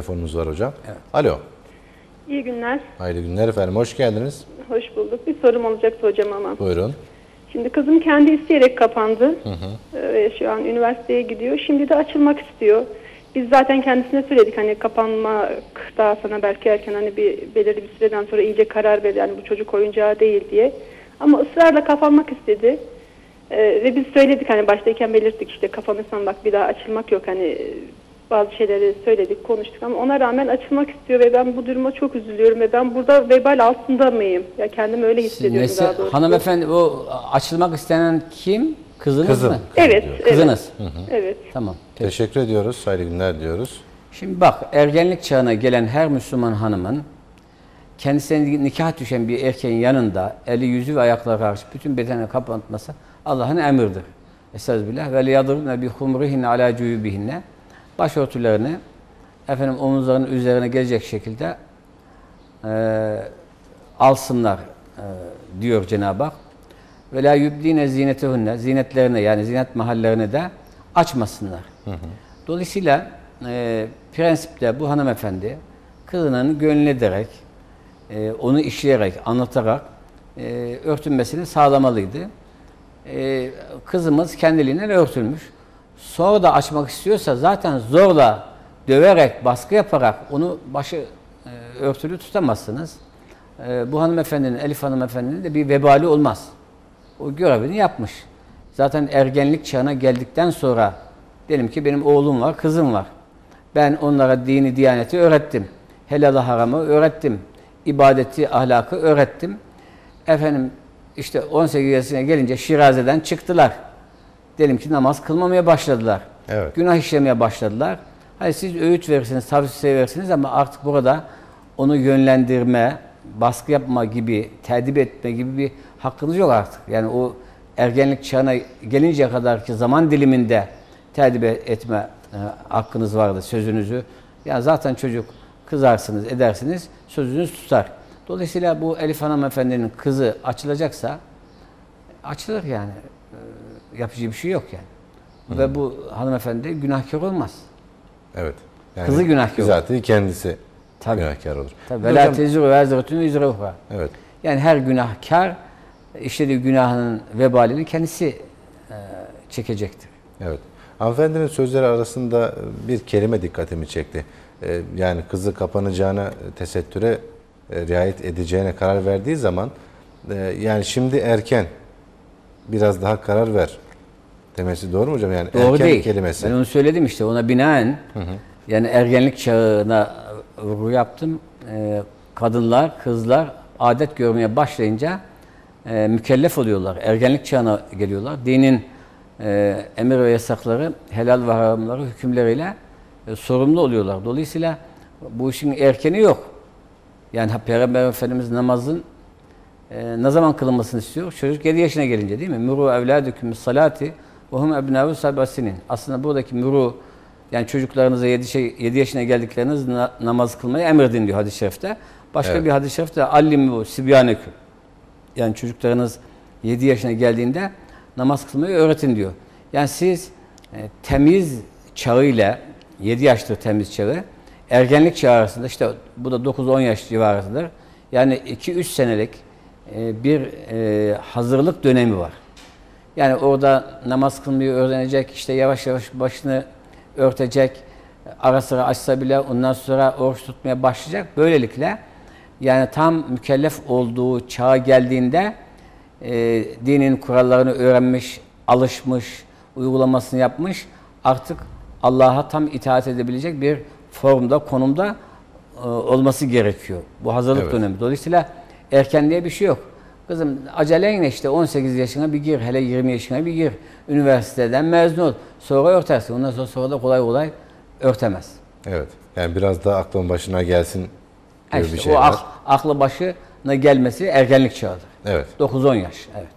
telefonumuz var hocam. Alo. İyi günler. Hayırlı günler efendim. Hoş geldiniz. Hoş bulduk. Bir sorum olacaktı hocam ama. Buyurun. Şimdi kızım kendi isteyerek kapandı. Ee, Ve şu an üniversiteye gidiyor. Şimdi de açılmak istiyor. Biz zaten kendisine söyledik hani kapanmak daha sana belki erken hani bir belirli bir süreden sonra iyice karar ver yani bu çocuk oyuncağı değil diye. Ama ısrarla kapanmak istedi. Ee, ve biz söyledik hani baştayken belirttik işte kapanırsan bak bir daha açılmak yok hani bazı şeyleri söyledik konuştuk ama ona rağmen açılmak istiyor ve ben bu duruma çok üzülüyorum ve ben burada vebal altında mıyım? Ya kendimi öyle hissediyorum Nesi, daha doğrusu. hanımefendi o açılmak istenen kim? Kızınız Kızım. mı? Evet, evet. Kızınız. Evet. Tamam. Peki. Teşekkür ediyoruz. Hayırlı günler diyoruz. Şimdi bak ergenlik çağına gelen her Müslüman hanımın kendisine nikah düşen bir erkeğin yanında eli yüzü ve ayakları karşı bütün bedenini kapatması Allah'ın emridir. Estağfirullah. Ve liyadribne bi humrihinne ala cuyubihinne başörtülerini efendim omuzlarının üzerine gelecek şekilde e, alsınlar e, diyor Cenab-ı Hak. Ve la yubdine zinetehunne zinetlerine yani zinet mahallerini de açmasınlar. Dolayısıyla e, prensipte bu hanımefendi kızının gönlünü ederek, e, onu işleyerek, anlatarak e, örtünmesini sağlamalıydı. E, kızımız kendiliğinden örtülmüş. Sonra da açmak istiyorsa zaten zorla döverek, baskı yaparak onu başı e, örtülü tutamazsınız. E, bu hanımefendinin, Elif hanımefendinin de bir vebali olmaz. O görevini yapmış. Zaten ergenlik çağına geldikten sonra diyelim ki benim oğlum var, kızım var. Ben onlara dini, diyaneti öğrettim. Helal haramı öğrettim. ibadeti, ahlakı öğrettim. Efendim işte 18 yaşına gelince Şiraze'den çıktılar. Diyelim ki namaz kılmamaya başladılar. Evet. Günah işlemeye başladılar. Hani siz öğüt verirsiniz, tavsiye verirsiniz ama artık burada onu yönlendirme, baskı yapma gibi, tedip etme gibi bir hakkınız yok artık. Yani o ergenlik çağına gelinceye kadar ki zaman diliminde tedip etme e, hakkınız vardı, sözünüzü. Yani zaten çocuk kızarsınız, edersiniz, sözünüz tutar. Dolayısıyla bu Elif hanımefendinin kızı açılacaksa açılır yani. E, Yapıcı bir şey yok yani. Ve bu hanımefendi günahkar olmaz. Evet. Yani Kızı günahkar olur. Bizatihi kendisi Tabii. günahkar olur. Tabii. Hocam- Ve la teziru ve. Evet. Yani her günahkar işlediği günahının vebalini kendisi e, çekecektir. Evet. Hanımefendinin sözleri arasında bir kelime dikkatimi çekti. Ee, Yani kızı kapanacağına, tesettüre e, riayet edeceğine karar verdiği zaman e, yani şimdi erken biraz daha karar ver demesi doğru mu hocam? Yani Doğru erken değil. kelimesi. Ben onu söyledim işte ona binaen yani ergenlik çağına vurgu yaptım. E, kadınlar, kızlar adet görmeye başlayınca e, mükellef oluyorlar. Ergenlik çağına geliyorlar. Dinin e, emir ve yasakları, helal ve haramları, hükümleriyle e, sorumlu oluyorlar. Dolayısıyla bu işin erkeni yok. Yani Peygamber Efendimiz namazın e, ne zaman kılınmasını istiyor? Çocuk 7 yaşına gelince değil mi? Muru evladüküm salati ve hum ebnavu sabasinin. Aslında buradaki muru yani çocuklarınıza 7, şey, 7 yaşına geldikleriniz na- namaz kılmayı emredin diyor hadis-i şerifte. Başka Evet. bir hadis-i şerifte allimu sibyaneküm. Yani çocuklarınız 7 yaşına geldiğinde namaz kılmayı öğretin diyor. Yani siz e, temiz çağıyla 7 yaştır temiz çağı. Ergenlik çağı arasında işte bu da 9-10 yaş civarındadır. Yani 2-3 senelik e, bir e, hazırlık dönemi var. Yani orada namaz kılmayı öğrenecek, işte yavaş yavaş başını örtecek, ara sıra açsa bile ondan sonra oruç tutmaya başlayacak. Böylelikle yani tam mükellef olduğu çağa geldiğinde e, dinin kurallarını öğrenmiş, alışmış, uygulamasını yapmış, artık Allah'a tam itaat edebilecek bir formda, konumda e, olması gerekiyor. Bu hazırlık Evet. dönemi. Dolayısıyla erken diye bir şey yok. Kızım aceleyle işte 18 yaşına bir gir, hele 20 yaşına bir gir. Üniversiteden mezun ol. Sonra örtersin. Ondan sonra, sonra da kolay kolay örtemez. Evet. Yani biraz daha aklın başına gelsin gibi işte bir şey o ak- aklı başına gelmesi ergenlik çağıdır. Evet. 9-10 yaş. Evet.